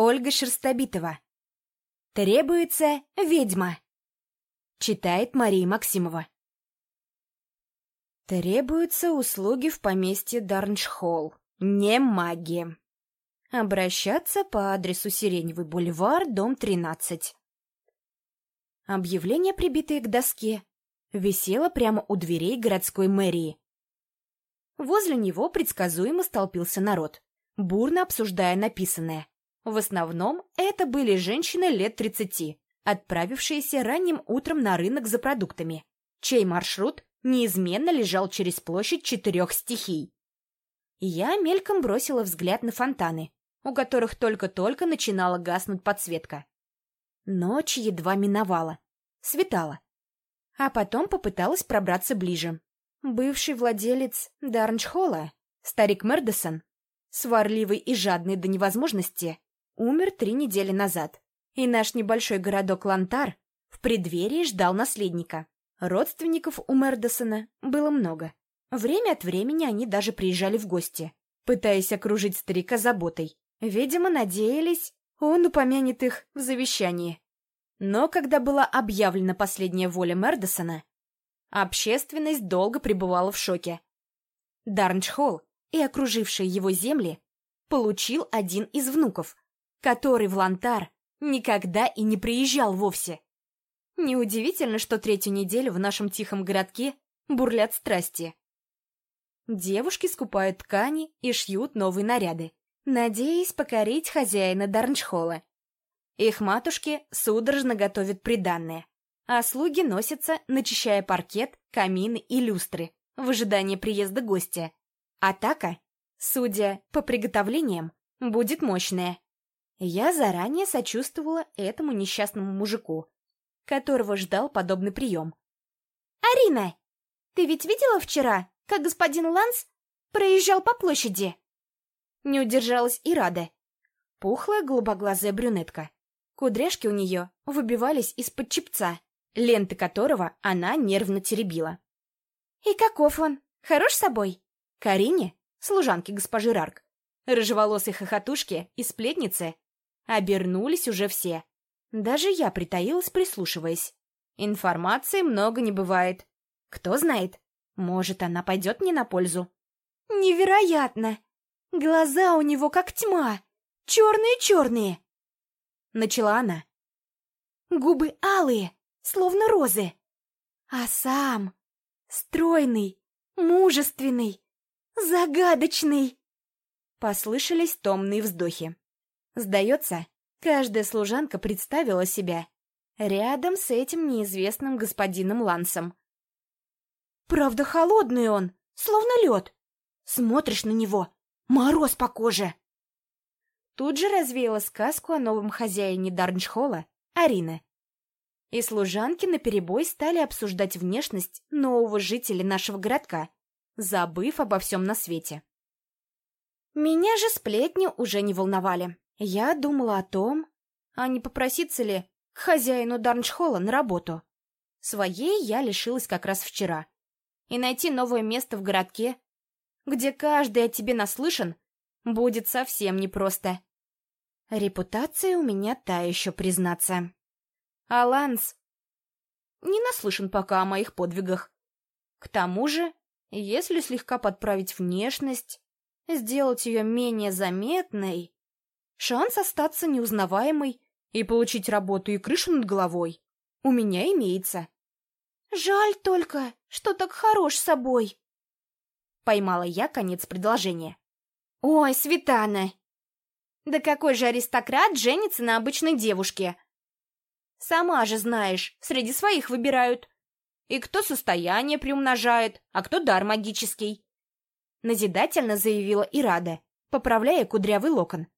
Ольга Шерстобитова. Требуется ведьма. Читает Мария Максимова. Требуются услуги в поместье Дарншхолл. Не маги. Обращаться по адресу Сиреневый бульвар, дом 13. Объявление, прибитое к доске, висело прямо у дверей городской мэрии. Возле него предсказуемо столпился народ, бурно обсуждая написанное. В основном это были женщины лет 30, отправившиеся ранним утром на рынок за продуктами, чей маршрут неизменно лежал через площадь четырех стихий. Я мельком бросила взгляд на фонтаны, у которых только-только начинала гаснуть подсветка. Ночь едва миновала, светала. А потом попыталась пробраться ближе. Бывший владелец Дарнчхола, старик Мердесон, сварливый и жадный до невозможности, умер три недели назад, и наш небольшой городок Лантар в преддверии ждал наследника. Родственников у Мердесона было много. Время от времени они даже приезжали в гости, пытаясь окружить старика заботой. Видимо, надеялись, он упомянет их в завещании. Но когда была объявлена последняя воля Мердесона, общественность долго пребывала в шоке. Дарнчхолл и окружившие его земли получил один из внуков, который в Лантар никогда и не приезжал вовсе. Неудивительно, что третью неделю в нашем тихом городке бурлят страсти. Девушки скупают ткани и шьют новые наряды, надеясь покорить хозяина Дарнчхола. Их матушки судорожно готовят приданное, а слуги носятся, начищая паркет, камины и люстры в ожидании приезда гостя. Атака, судя по приготовлениям, будет мощная. Я заранее сочувствовала этому несчастному мужику, которого ждал подобный прием. «Арина, ты ведь видела вчера, как господин Ланс проезжал по площади?» Не удержалась и рада. Пухлая голубоглазая брюнетка. Кудряшки у нее выбивались из-под чепца, ленты которого она нервно теребила. «И каков он? Хорош собой?» Карине, служанке госпожи Рарк, рыжеволосой хохотушке и сплетнице, обернулись уже все, даже я притаилась, прислушиваясь. Информации много не бывает. Кто знает, может, она пойдет мне на пользу. Невероятно! Глаза у него как тьма, черные-черные. Начала она. Губы алые, словно розы. А сам стройный, мужественный, загадочный. Послышались томные вздохи. Сдается, Каждая служанка представила себя рядом с этим неизвестным господином Лансом. «Правда, холодный он, словно лед. Смотришь на него, мороз по коже!» Тут же развеяла сказку о новом хозяине Дарнчхола, Арина. И служанки наперебой стали обсуждать внешность нового жителя нашего городка, забыв обо всем на свете. Меня же сплетни уже не волновали. Я думала о том, а не попроситься ли к хозяину Дарнчхола на работу. Своей я лишилась как раз вчера. И найти новое место в городке, где каждый о тебе наслышан, будет совсем непросто. Репутация у меня та еще, признаться. А Ланс не наслышан пока о моих подвигах. К тому же, если слегка подправить внешность, сделать ее менее заметной, Шанс остаться неузнаваемой и получить работу и крышу над головой у меня имеется. Жаль только, что так хорош собой. Поймала я конец предложения. Ой, Светана! Да какой же аристократ женится на обычной девушке? Сама же знаешь, среди своих выбирают. И кто состояние приумножает, а кто дар магический. Назидательно заявила Ирада, поправляя кудрявый локон.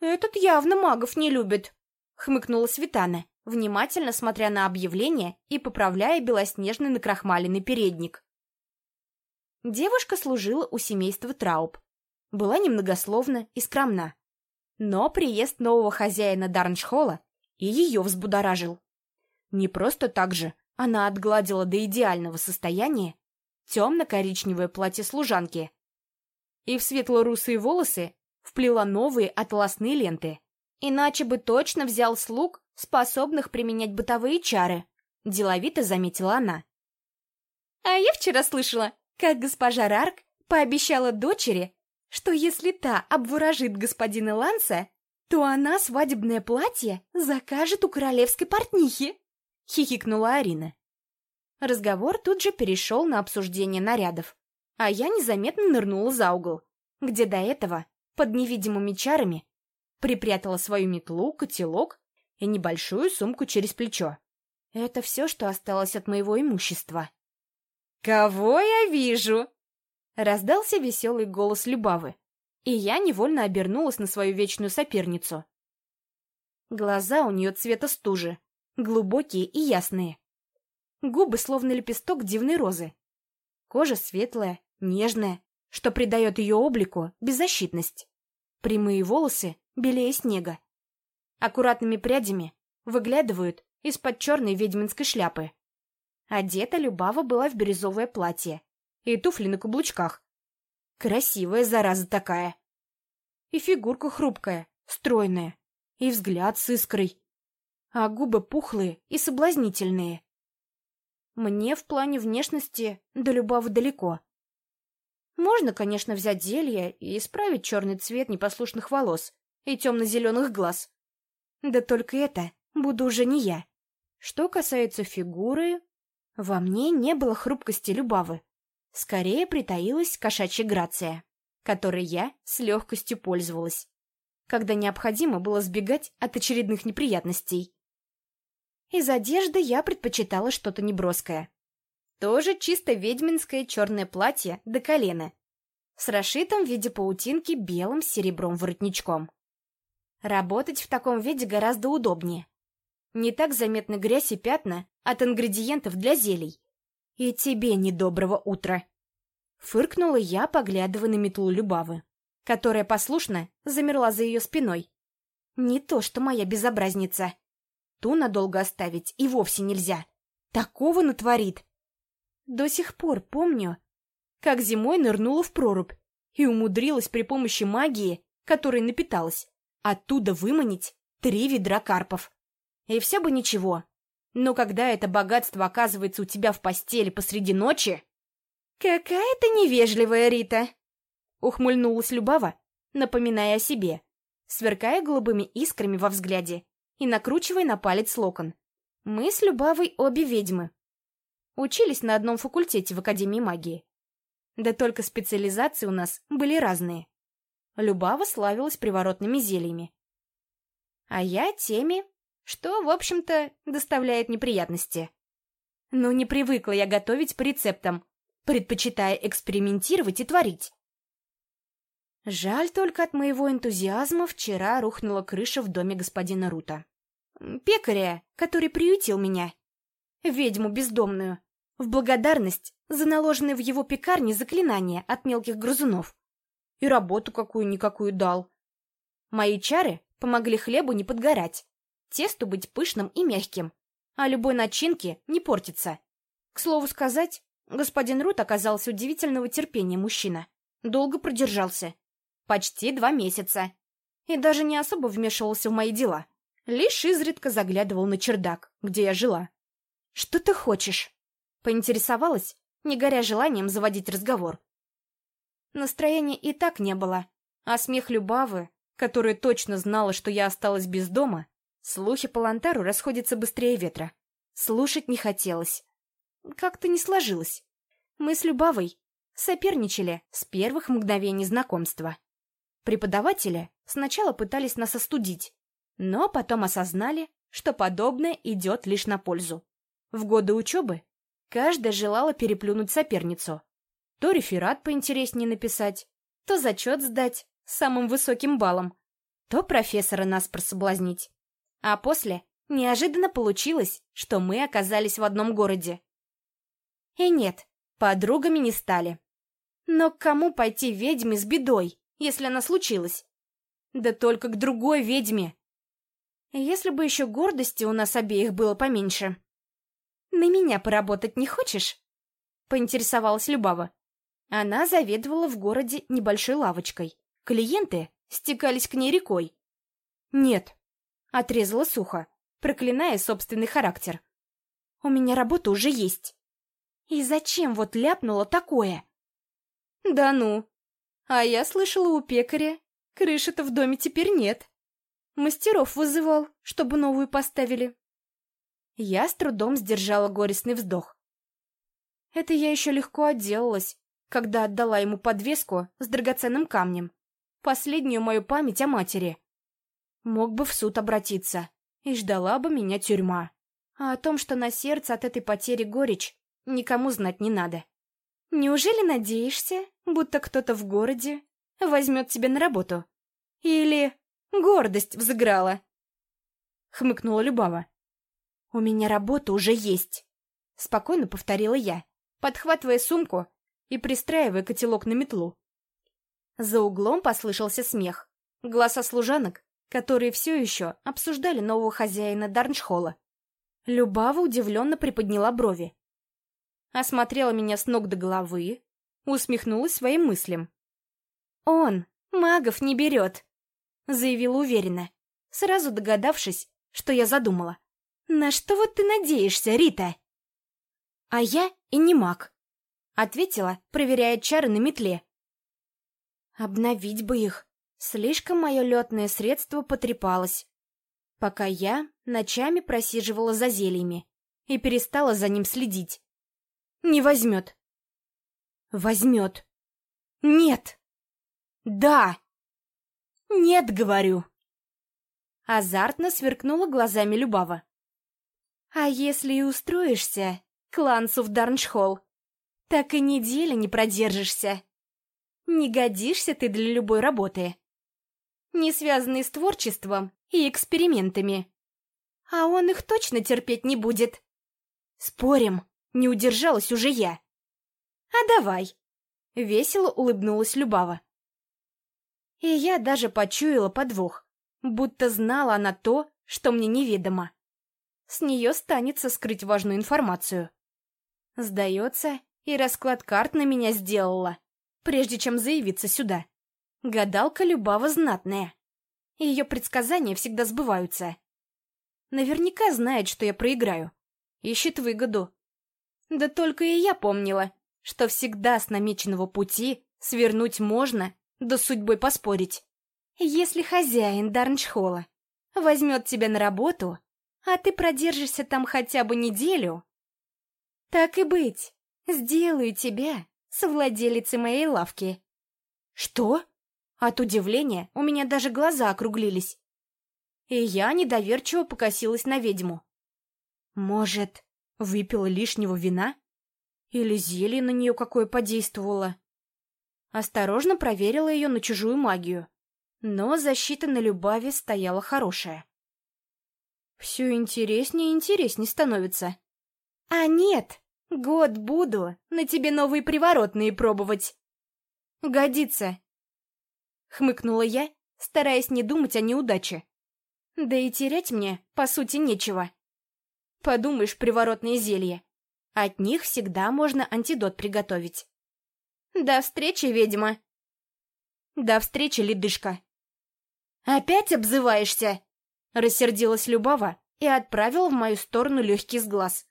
«Этот явно магов не любит», — хмыкнула Светана, внимательно смотря на объявление и поправляя белоснежный накрахмаленный передник. Девушка служила у семейства Трауб. Была немногословна и скромна. Но приезд нового хозяина Дарншхола и ее взбудоражил. Не просто так же она отгладила до идеального состояния темно-коричневое платье служанки и в светло-русые волосы вплела новые атласные ленты. Иначе бы точно взял слуг, способных применять бытовые чары, деловито заметила она. А я вчера слышала, как госпожа Рарк пообещала дочери, что если та обворожит господина Ланса, то она свадебное платье закажет у королевской портнихи, хихикнула Арина. Разговор тут же перешел на обсуждение нарядов, а я незаметно нырнула за угол, где до этого, под невидимыми чарами, припрятала свою метлу, котелок и небольшую сумку через плечо. Это все, что осталось от моего имущества. «Кого я вижу?» Раздался веселый голос Любавы, и я невольно обернулась на свою вечную соперницу. Глаза у нее цвета стужи, глубокие и ясные. Губы словно лепесток дивной розы. Кожа светлая, нежная, что придает ее облику беззащитность. Прямые волосы белее снега. Аккуратными прядями выглядывают из-под черной ведьминской шляпы. Одета Любава была в бирюзовое платье и туфли на каблучках. Красивая зараза такая. И фигурка хрупкая, стройная, и взгляд с искрой, а губы пухлые и соблазнительные. Мне в плане внешности до Любавы далеко. Можно, конечно, взять зелье и исправить черный цвет непослушных волос и темно-зеленых глаз. Да только это буду уже не я. Что касается фигуры, во мне не было хрупкости Любавы. Скорее притаилась кошачья грация, которой я с легкостью пользовалась, когда необходимо было сбегать от очередных неприятностей. Из одежды я предпочитала что-то неброское. Тоже чисто ведьминское черное платье до колена, с расшитым в виде паутинки белым серебром воротничком. Работать в таком виде гораздо удобнее. Не так заметны грязь и пятна от ингредиентов для зелий. И тебе недоброго утра. Фыркнула я, поглядывая на метлу Любавы, которая послушно замерла за ее спиной. Не то, что моя безобразница. Ту надолго оставить и вовсе нельзя. Такого натворит. До сих пор помню, как зимой нырнула в прорубь и умудрилась при помощи магии, которой напиталась, оттуда выманить три ведра карпов. И все бы ничего. Но когда это богатство оказывается у тебя в постели посреди ночи... «Какая ты невежливая, Рита!» Ухмыльнулась Любава, напоминая о себе, сверкая голубыми искрами во взгляде и накручивая на палец локон. Мы с Любавой обе ведьмы. Учились на одном факультете в Академии магии. Да только специализации у нас были разные. Любава славилась приворотными зельями. А я теми, что, в общем-то, доставляет неприятности. Но не привыкла я готовить по рецептам, предпочитая экспериментировать и творить. Жаль только от моего энтузиазма вчера рухнула крыша в доме господина Рута. Пекаря, который приютил меня. Ведьму бездомную. В благодарность за наложенные в его пекарне заклинания от мелких грызунов. И работу какую-никакую дал. Мои чары помогли хлебу не подгорать, тесту быть пышным и мягким, а любой начинке не портиться. К слову сказать, господин Рут оказался удивительного терпения мужчина. Долго продержался. Почти два месяца. И даже не особо вмешивался в мои дела. Лишь изредка заглядывал на чердак, где я жила. «Что ты хочешь?» Поинтересовалась, не горя желанием заводить разговор. Настроения и так не было, а смех Любавы, которая точно знала, что я осталась без дома, слухи по Лантару расходятся быстрее ветра. Слушать не хотелось. Как-то не сложилось. Мы с Любавой соперничали с первых мгновений знакомства. Преподаватели сначала пытались нас остудить, но потом осознали, что подобное идет лишь на пользу. В годы учебы Каждая желала переплюнуть соперницу. То реферат поинтереснее написать, то зачет сдать самым высоким баллом, то профессора нас прособлазнить. А после неожиданно получилось, что мы оказались в одном городе. И нет, подругами не стали. Но к кому пойти ведьме с бедой, если она случилась? Да только к другой ведьме. Если бы еще гордости у нас обеих было поменьше. «На меня поработать не хочешь?» — поинтересовалась Любава. Она заведовала в городе небольшой лавочкой. Клиенты стекались к ней рекой. «Нет», — отрезала сухо, проклиная собственный характер. «У меня работа уже есть. И зачем вот ляпнула такое?» «Да ну! А я слышала у пекаря, крыши-то в доме теперь нет. Мастеров вызывал, чтобы новую поставили». Я с трудом сдержала горестный вздох. Это я еще легко отделалась, когда отдала ему подвеску с драгоценным камнем. Последнюю мою память о матери. Мог бы в суд обратиться, и ждала бы меня тюрьма. А о том, что на сердце от этой потери горечь, никому знать не надо. Неужели надеешься, будто кто-то в городе возьмет тебя на работу? Или гордость взыграла? Хмыкнула Любава. У меня работа уже есть. Спокойно повторила я, подхватывая сумку и пристраивая котелок на метлу. За углом послышался смех. Голоса служанок, которые все еще обсуждали нового хозяина Дарншхола. Любава удивленно приподняла брови. Осмотрела меня с ног до головы, усмехнулась своим мыслям. «Он магов не берет», — заявила уверенно, сразу догадавшись, что я задумала. «На что вот ты надеешься, Рита?» «А я и не маг», — ответила, проверяя чары на метле. «Обновить бы их. Слишком мое летное средство потрепалось. Пока я ночами просиживала за зельями и перестала за ним следить. Не возьмет. Возьмет. Нет. Да. Нет, говорю. Азартно сверкнула глазами Любава. А если и устроишься, клансу в Дарншхолл, так и недели не продержишься. Не годишься ты для любой работы. Не связанной с творчеством и экспериментами. А он их точно терпеть не будет. Спорим, не удержалась уже я. А давай. Весело улыбнулась Любава. И я даже почуяла подвох, будто знала она то, что мне неведомо. С нее станется скрыть важную информацию. Сдается, и расклад карт на меня сделала, прежде чем заявиться сюда. Гадалка Любава знатная. Ее предсказания всегда сбываются. Наверняка знает, что я проиграю. Ищет выгоду. Да только и я помнила, что всегда с намеченного пути свернуть можно, да судьбой поспорить. Если хозяин Дарнчхола возьмет тебя на работу, а ты продержишься там хотя бы неделю, так и быть, сделаю тебя совладелицей моей лавки. Что? От удивления у меня даже глаза округлились. И я недоверчиво покосилась на ведьму. Может, выпила лишнего вина? Или зелье на нее какое подействовало? Осторожно проверила ее на чужую магию. Но защита на Любави стояла хорошая. Все интереснее и интереснее становится. А нет, год буду на тебе новые приворотные пробовать. Годится. Хмыкнула я, стараясь не думать о неудаче. Да и терять мне, по сути, нечего. Подумаешь, приворотные зелья. От них всегда можно антидот приготовить. До встречи, ведьма. До встречи, ледышка. Опять обзываешься? Рассердилась Любава и отправила в мою сторону легкий сглаз.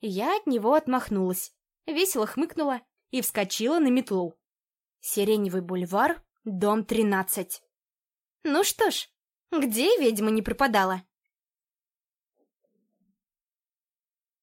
Я от него отмахнулась, весело хмыкнула и вскочила на метлу. Сиреневый бульвар, дом 13. Ну что ж, где ведьма не пропадала?